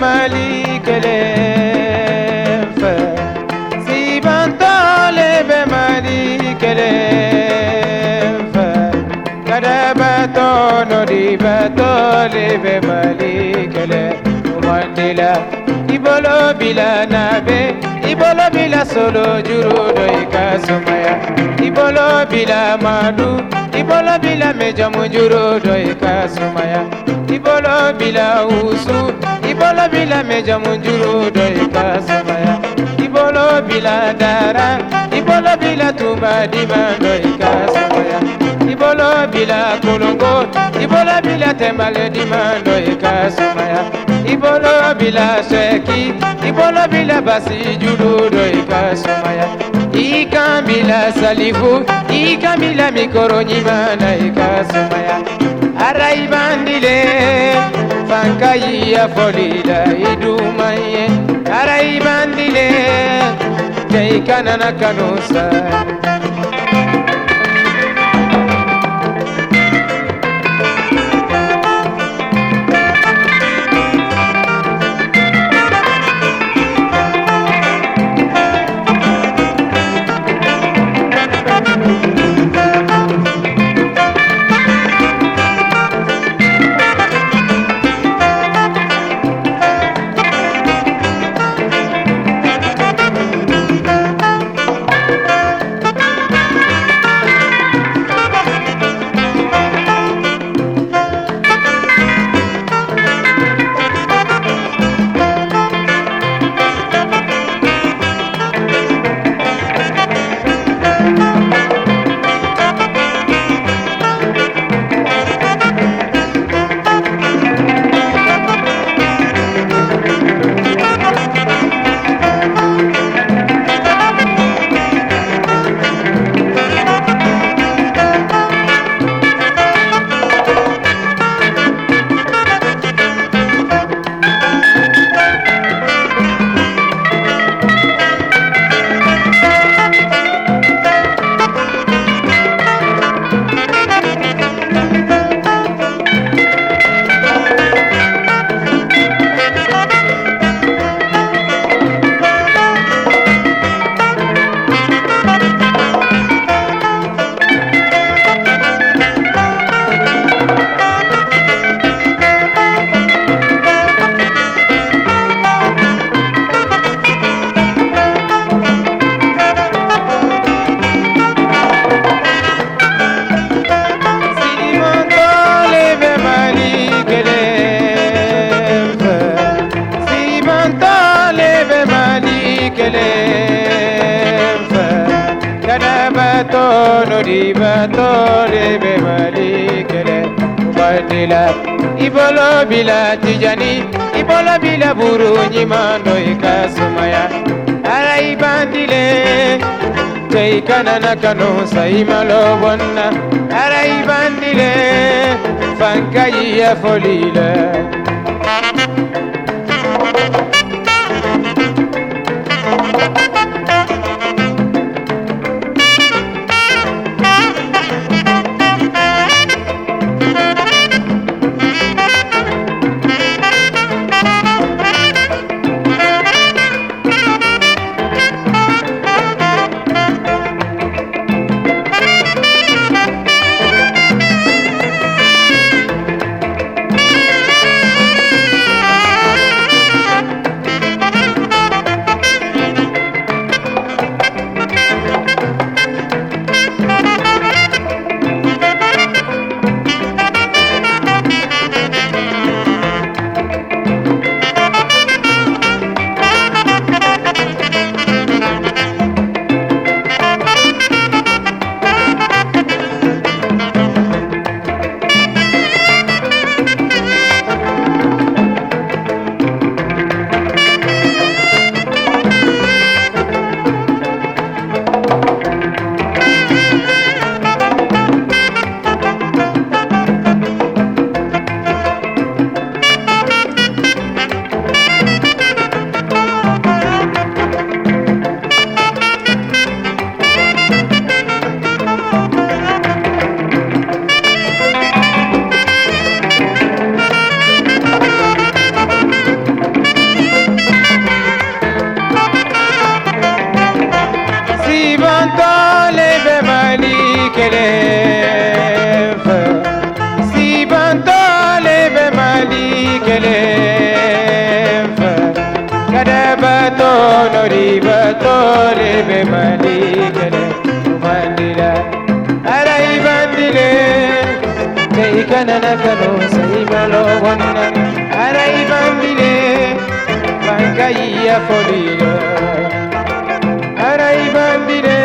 مالي كلام فسيب طالب مالي كلام فكذبت نريب طالب مالي كلام مضللة man di la i bolo bila nabe i bolo bila solo juru dɔ i ka sumaya i bila madu i bolo bila mɛjamu juru dɔ i ka sumaya i bila wusu i bolo bila mɛjamu juru dɔ i ka sumaya i bila dara i bolo bila tuba diman dɔ i ka sumaya i bolo bila kolongo i bolo bila tɛnbale diman dɔ i bila sweki ibolo bila basi julu do ikasumaya ikan bila salifu ikan bila mikoro ɲimana ikasumaya ara i bandile fanka yiya folila i duman ye ara i bandile tɛ i kanana kanu sa Kadabatɔ nodibatɔ le bɛ Mali kelen. Ubadila i bila Tijani i bolo bila buru ɲuman dɔ i. Ala i bandile tey kanana kanu saimalo bonna aray bandile fankayiya folila batole be mali kele umandila ara ibandile kai kanana kano sai malo wonna ara ibandile bankai ya folile ara ibandile